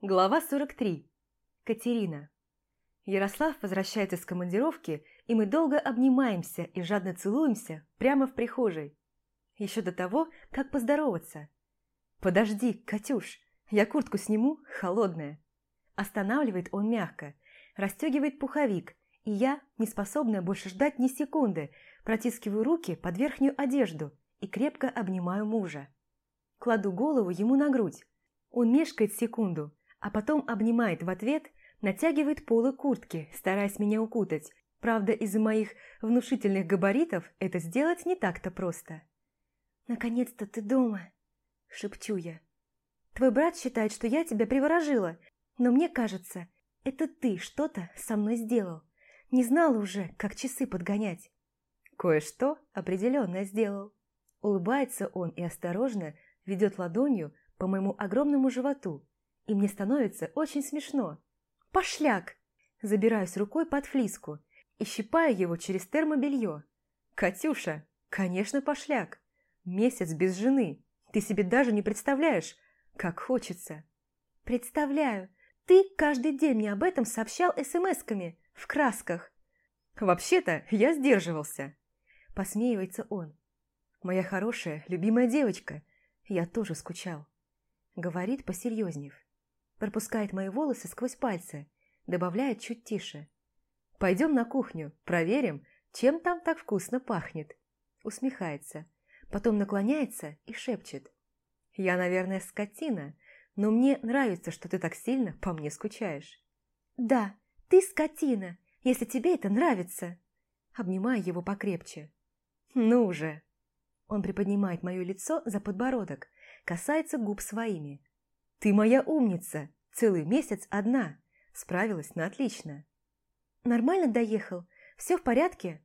Глава 43. Катерина. Ярослав возвращается с командировки, и мы долго обнимаемся и жадно целуемся прямо в прихожей. Еще до того, как поздороваться. «Подожди, Катюш, я куртку сниму, холодная». Останавливает он мягко, расстегивает пуховик, и я, не способная больше ждать ни секунды, протискиваю руки под верхнюю одежду и крепко обнимаю мужа. Кладу голову ему на грудь. Он мешкает секунду, а потом обнимает в ответ, натягивает полы куртки, стараясь меня укутать. Правда, из-за моих внушительных габаритов это сделать не так-то просто. «Наконец-то ты дома!» – шепчу я. «Твой брат считает, что я тебя приворожила, но мне кажется, это ты что-то со мной сделал. Не знала уже, как часы подгонять». «Кое-что определенно сделал». Улыбается он и осторожно ведет ладонью по моему огромному животу, и мне становится очень смешно. «Пошляк!» Забираюсь рукой под флиску и щипаю его через термобелье. «Катюша, конечно, пошляк! Месяц без жены! Ты себе даже не представляешь, как хочется!» «Представляю! Ты каждый день мне об этом сообщал смс-ками, в красках!» «Вообще-то я сдерживался!» Посмеивается он. «Моя хорошая, любимая девочка, я тоже скучал!» Говорит, посерьезнев пропускает мои волосы сквозь пальцы, добавляет чуть тише. «Пойдем на кухню, проверим, чем там так вкусно пахнет». Усмехается, потом наклоняется и шепчет. «Я, наверное, скотина, но мне нравится, что ты так сильно по мне скучаешь». «Да, ты скотина, если тебе это нравится!» Обнимаю его покрепче. «Ну уже!» Он приподнимает мое лицо за подбородок, касается губ своими. «Ты моя умница! Целый месяц одна! Справилась на отлично!» «Нормально доехал? Все в порядке?»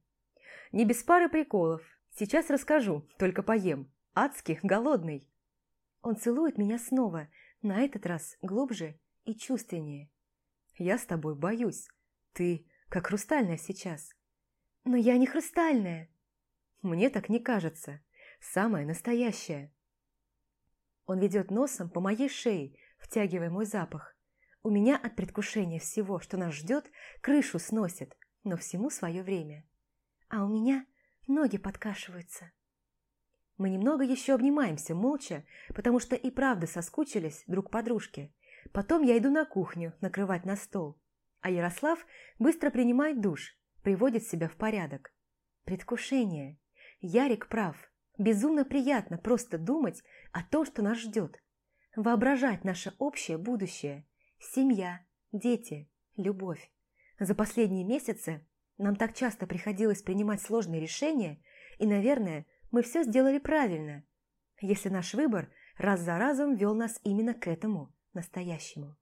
«Не без пары приколов. Сейчас расскажу, только поем. Адски голодный!» Он целует меня снова, на этот раз глубже и чувственнее. «Я с тобой боюсь. Ты как хрустальная сейчас». «Но я не хрустальная». «Мне так не кажется. Самая настоящая». Он ведет носом по моей шее, втягивая мой запах. У меня от предвкушения всего, что нас ждет, крышу сносит, но всему свое время. А у меня ноги подкашиваются. Мы немного еще обнимаемся, молча, потому что и правда соскучились друг по дружке. Потом я иду на кухню накрывать на стол, а Ярослав быстро принимает душ, приводит себя в порядок. Предвкушение. Ярик прав. Безумно приятно просто думать о том, что нас ждет. Воображать наше общее будущее. Семья, дети, любовь. За последние месяцы нам так часто приходилось принимать сложные решения, и, наверное, мы все сделали правильно, если наш выбор раз за разом вел нас именно к этому, настоящему.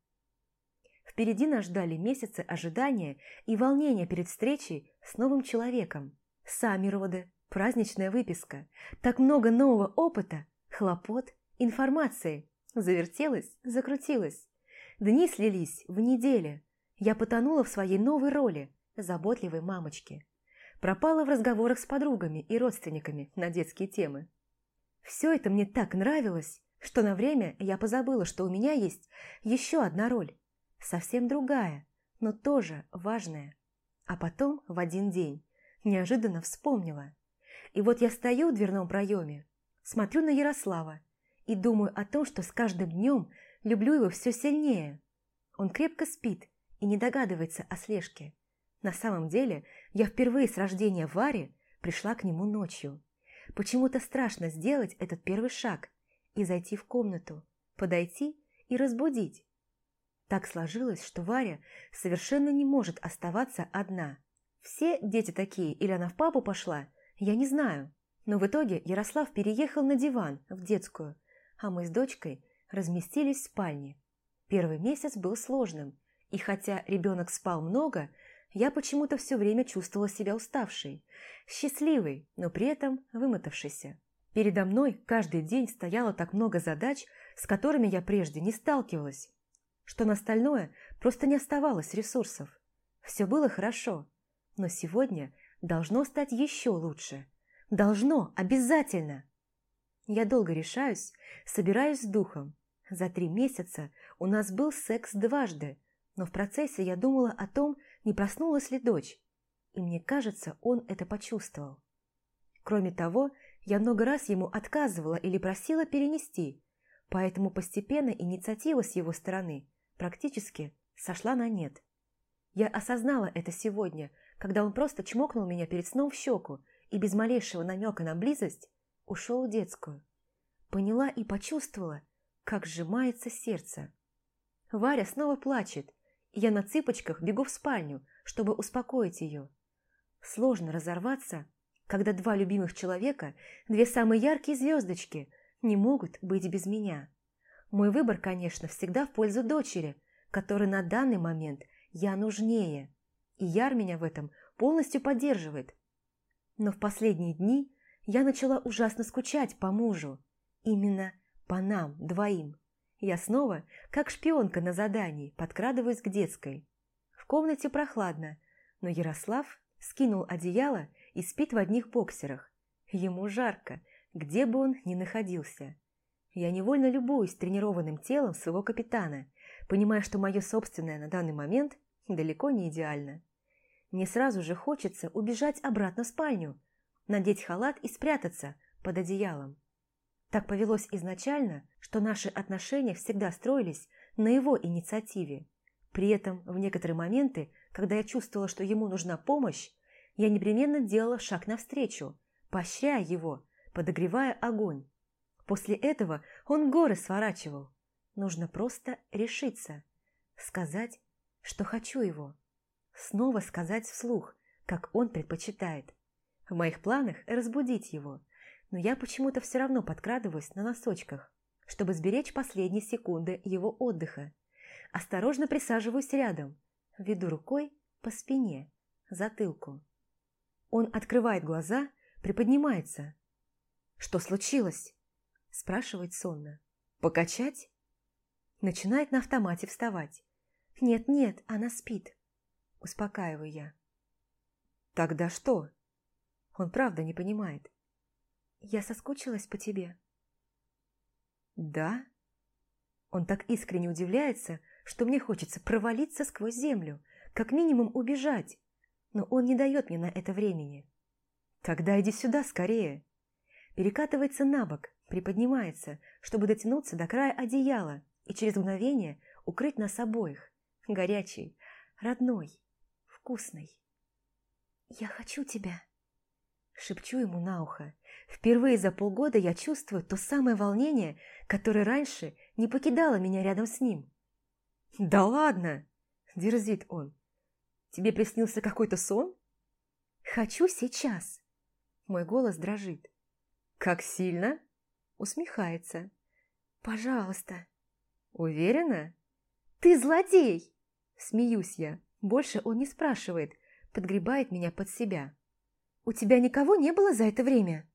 Впереди нас ждали месяцы ожидания и волнения перед встречей с новым человеком, сами роды, Праздничная выписка. Так много нового опыта, хлопот, информации. Завертелась, закрутилась. Дни слились в неделе. Я потонула в своей новой роли, заботливой мамочки. Пропала в разговорах с подругами и родственниками на детские темы. Все это мне так нравилось, что на время я позабыла, что у меня есть еще одна роль. Совсем другая, но тоже важная. А потом, в один день, неожиданно вспомнила – и вот я стою в дверном проеме, смотрю на Ярослава и думаю о том, что с каждым днем люблю его все сильнее. Он крепко спит и не догадывается о слежке. На самом деле, я впервые с рождения Вари пришла к нему ночью. Почему-то страшно сделать этот первый шаг и зайти в комнату, подойти и разбудить. Так сложилось, что Варя совершенно не может оставаться одна. Все дети такие, или она в папу пошла – я не знаю, но в итоге Ярослав переехал на диван в детскую, а мы с дочкой разместились в спальне. Первый месяц был сложным, и хотя ребенок спал много, я почему-то все время чувствовала себя уставшей, счастливой, но при этом вымотавшейся. Передо мной каждый день стояло так много задач, с которыми я прежде не сталкивалась, что на остальное просто не оставалось ресурсов. Все было хорошо, но сегодня должно стать еще лучше. Должно, обязательно. Я долго решаюсь, собираюсь с духом. За три месяца у нас был секс дважды, но в процессе я думала о том, не проснулась ли дочь, и мне кажется, он это почувствовал. Кроме того, я много раз ему отказывала или просила перенести, поэтому постепенно инициатива с его стороны практически сошла на нет. Я осознала это сегодня, когда он просто чмокнул меня перед сном в щеку и без малейшего намека на близость ушел в детскую. Поняла и почувствовала, как сжимается сердце. Варя снова плачет, и я на цыпочках бегу в спальню, чтобы успокоить ее. Сложно разорваться, когда два любимых человека, две самые яркие звездочки, не могут быть без меня. Мой выбор, конечно, всегда в пользу дочери, которой на данный момент я нужнее, и Яр меня в этом полностью поддерживает. Но в последние дни я начала ужасно скучать по мужу, именно по нам, двоим. Я снова, как шпионка на задании, подкрадываюсь к детской. В комнате прохладно, но Ярослав скинул одеяло и спит в одних боксерах. Ему жарко, где бы он ни находился. Я невольно любуюсь тренированным телом своего капитана, понимая, что мое собственное на данный момент далеко не идеально. Мне сразу же хочется убежать обратно в спальню, надеть халат и спрятаться под одеялом. Так повелось изначально, что наши отношения всегда строились на его инициативе. При этом в некоторые моменты, когда я чувствовала, что ему нужна помощь, я непременно делала шаг навстречу, поощряя его, подогревая огонь. После этого он горы сворачивал. Нужно просто решиться, сказать, что хочу его. Снова сказать вслух, как он предпочитает. В моих планах разбудить его, но я почему-то все равно подкрадываюсь на носочках, чтобы сберечь последние секунды его отдыха. Осторожно присаживаюсь рядом, веду рукой по спине, затылку. Он открывает глаза, приподнимается. «Что случилось?» – спрашивает сонно. «Покачать?» Начинает на автомате вставать. «Нет-нет, она спит», – успокаиваю я. «Тогда что?» Он правда не понимает. Я соскучилась по тебе. Да? Он так искренне удивляется, что мне хочется провалиться сквозь землю, как минимум убежать, но он не дает мне на это времени. Тогда иди сюда скорее. Перекатывается на бок, приподнимается, чтобы дотянуться до края одеяла и через мгновение укрыть нас обоих. Горячий, родной, вкусный. «Я хочу тебя», – шепчу ему на ухо. Впервые за полгода я чувствую то самое волнение, которое раньше не покидало меня рядом с ним. «Да ладно!» – дерзит он. «Тебе приснился какой-то сон?» «Хочу сейчас!» Мой голос дрожит. «Как сильно?» – усмехается. «Пожалуйста!» «Уверена?» «Ты злодей!» Смеюсь я. Больше он не спрашивает, подгребает меня под себя. «У тебя никого не было за это время?»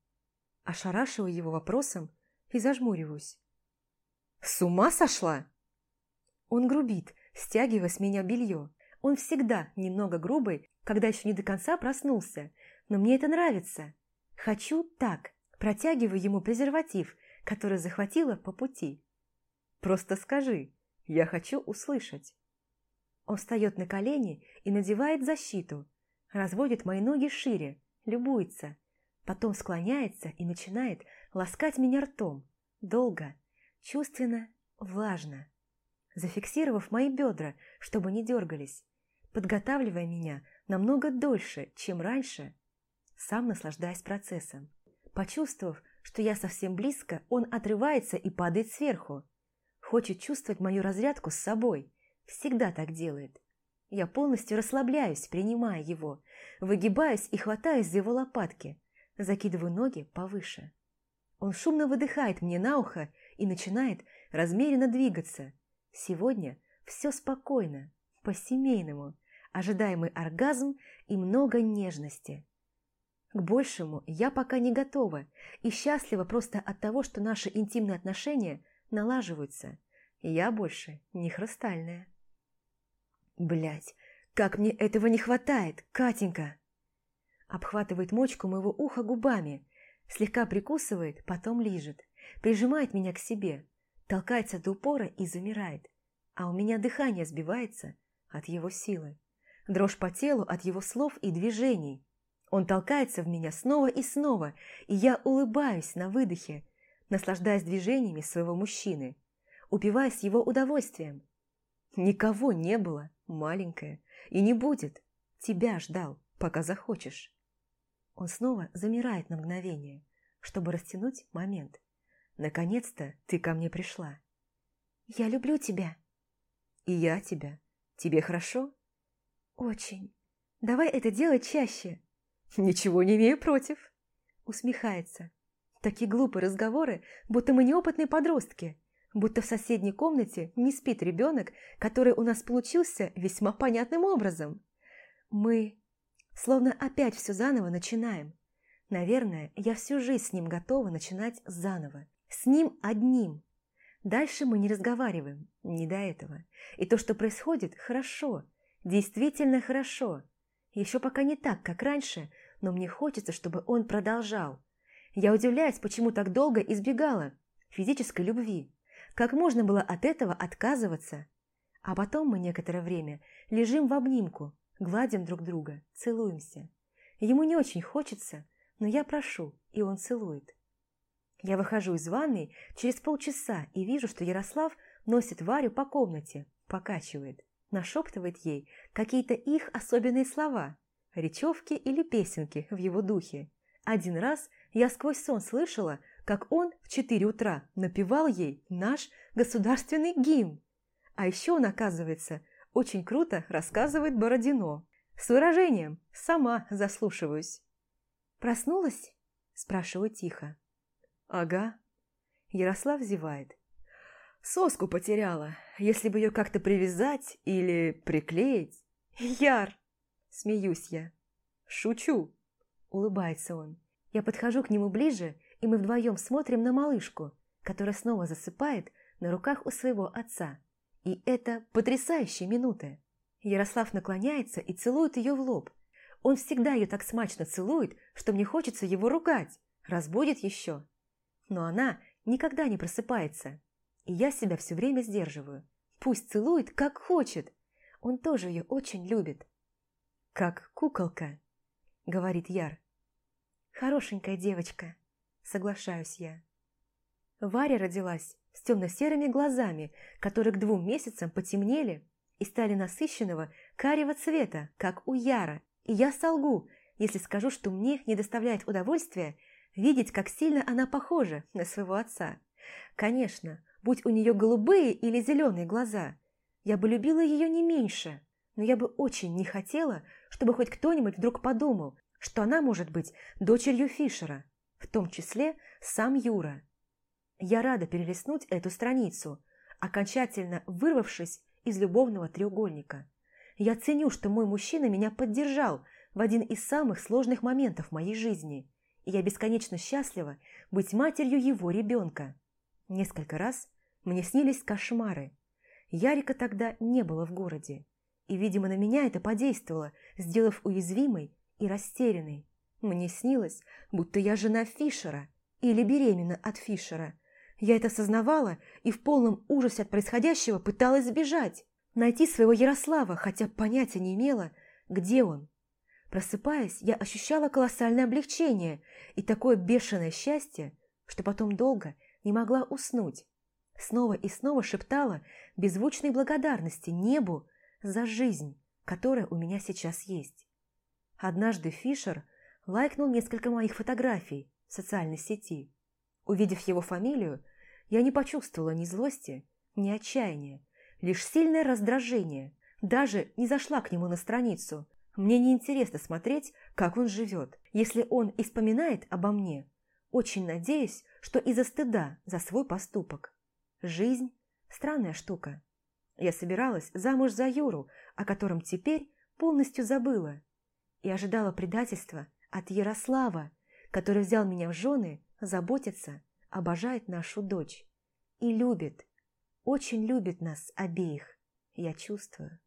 Ошарашиваю его вопросом и зажмуриваюсь. «С ума сошла?» Он грубит, стягивая с меня белье. Он всегда немного грубый, когда еще не до конца проснулся, но мне это нравится. Хочу так, протягиваю ему презерватив, который захватила по пути. Просто скажи, я хочу услышать. Он встает на колени и надевает защиту, разводит мои ноги шире, любуется, Потом склоняется и начинает ласкать меня ртом. Долго, чувственно, влажно. Зафиксировав мои бедра, чтобы не дергались, подготавливая меня намного дольше, чем раньше, сам наслаждаясь процессом. Почувствовав, что я совсем близко, он отрывается и падает сверху. Хочет чувствовать мою разрядку с собой. Всегда так делает. Я полностью расслабляюсь, принимая его, выгибаюсь и хватаюсь за его лопатки, закидываю ноги повыше. Он шумно выдыхает мне на ухо и начинает размеренно двигаться. Сегодня все спокойно, по-семейному, ожидаемый оргазм и много нежности. К большему я пока не готова и счастлива просто от того, что наши интимные отношения налаживаются. Я больше не хрустальная. Блять, как мне этого не хватает, Катенька! Обхватывает мочку моего уха губами, слегка прикусывает, потом лижет, прижимает меня к себе, толкается до упора и замирает, а у меня дыхание сбивается от его силы. Дрожь по телу от его слов и движений. Он толкается в меня снова и снова, и я улыбаюсь на выдохе, наслаждаясь движениями своего мужчины, упиваясь его удовольствием. Никого не было, маленькая, и не будет. Тебя ждал, пока захочешь. Он снова замирает на мгновение, чтобы растянуть момент. Наконец-то ты ко мне пришла. Я люблю тебя. И я тебя. Тебе хорошо? Очень. Давай это делать чаще. Ничего не имею против. Усмехается. Такие глупые разговоры, будто мы неопытные подростки, будто в соседней комнате не спит ребенок, который у нас получился весьма понятным образом. Мы словно опять все заново начинаем. Наверное, я всю жизнь с ним готова начинать заново. С ним одним. Дальше мы не разговариваем, не до этого. И то, что происходит, хорошо, действительно хорошо. Еще пока не так, как раньше, но мне хочется, чтобы он продолжал. Я удивляюсь, почему так долго избегала физической любви. Как можно было от этого отказываться? А потом мы некоторое время лежим в обнимку, гладим друг друга, целуемся. Ему не очень хочется, но я прошу, и он целует. Я выхожу из ванной через полчаса и вижу, что Ярослав носит Варю по комнате, покачивает, нашептывает ей какие-то их особенные слова, речевки или песенки в его духе. Один раз я сквозь сон слышала, как он в четыре утра напевал ей наш государственный гимн. А еще он, оказывается, очень круто рассказывает Бородино. С выражением «сама заслушиваюсь». «Проснулась?» – спрашиваю тихо. «Ага». Ярослав зевает. «Соску потеряла. Если бы ее как-то привязать или приклеить...» «Яр!» – смеюсь я. «Шучу!» – улыбается он. Я подхожу к нему ближе, и мы вдвоем смотрим на малышку, которая снова засыпает на руках у своего отца. И это потрясающие минуты. Ярослав наклоняется и целует ее в лоб. Он всегда ее так смачно целует, что мне хочется его ругать, разбудит еще. Но она никогда не просыпается. И я себя все время сдерживаю. Пусть целует, как хочет. Он тоже ее очень любит. «Как куколка», — говорит Яр. «Хорошенькая девочка», — соглашаюсь я. Варя родилась с темно-серыми глазами, которые к двум месяцам потемнели и стали насыщенного карего цвета, как у Яра. И я солгу, если скажу, что мне не доставляет удовольствия видеть, как сильно она похожа на своего отца. Конечно, будь у нее голубые или зеленые глаза, я бы любила ее не меньше, но я бы очень не хотела, чтобы хоть кто-нибудь вдруг подумал, что она может быть дочерью Фишера, в том числе сам Юра. Я рада перелистнуть эту страницу, окончательно вырвавшись из любовного треугольника. Я ценю, что мой мужчина меня поддержал в один из самых сложных моментов моей жизни – и я бесконечно счастлива быть матерью его ребенка. Несколько раз мне снились кошмары. Ярика тогда не было в городе, и, видимо, на меня это подействовало, сделав уязвимой и растерянной. Мне снилось, будто я жена Фишера или беременна от Фишера. Я это осознавала и в полном ужасе от происходящего пыталась сбежать, найти своего Ярослава, хотя понятия не имела, где он. Просыпаясь, я ощущала колоссальное облегчение и такое бешеное счастье, что потом долго не могла уснуть. Снова и снова шептала беззвучной благодарности небу за жизнь, которая у меня сейчас есть. Однажды Фишер лайкнул несколько моих фотографий в социальной сети. Увидев его фамилию, я не почувствовала ни злости, ни отчаяния, лишь сильное раздражение, даже не зашла к нему на страницу, мне не интересно смотреть, как он живет, если он и вспоминает обо мне. Очень надеюсь, что из-за стыда за свой поступок. Жизнь – странная штука. Я собиралась замуж за Юру, о котором теперь полностью забыла, и ожидала предательства от Ярослава, который взял меня в жены, заботится, обожает нашу дочь и любит, очень любит нас обеих, я чувствую.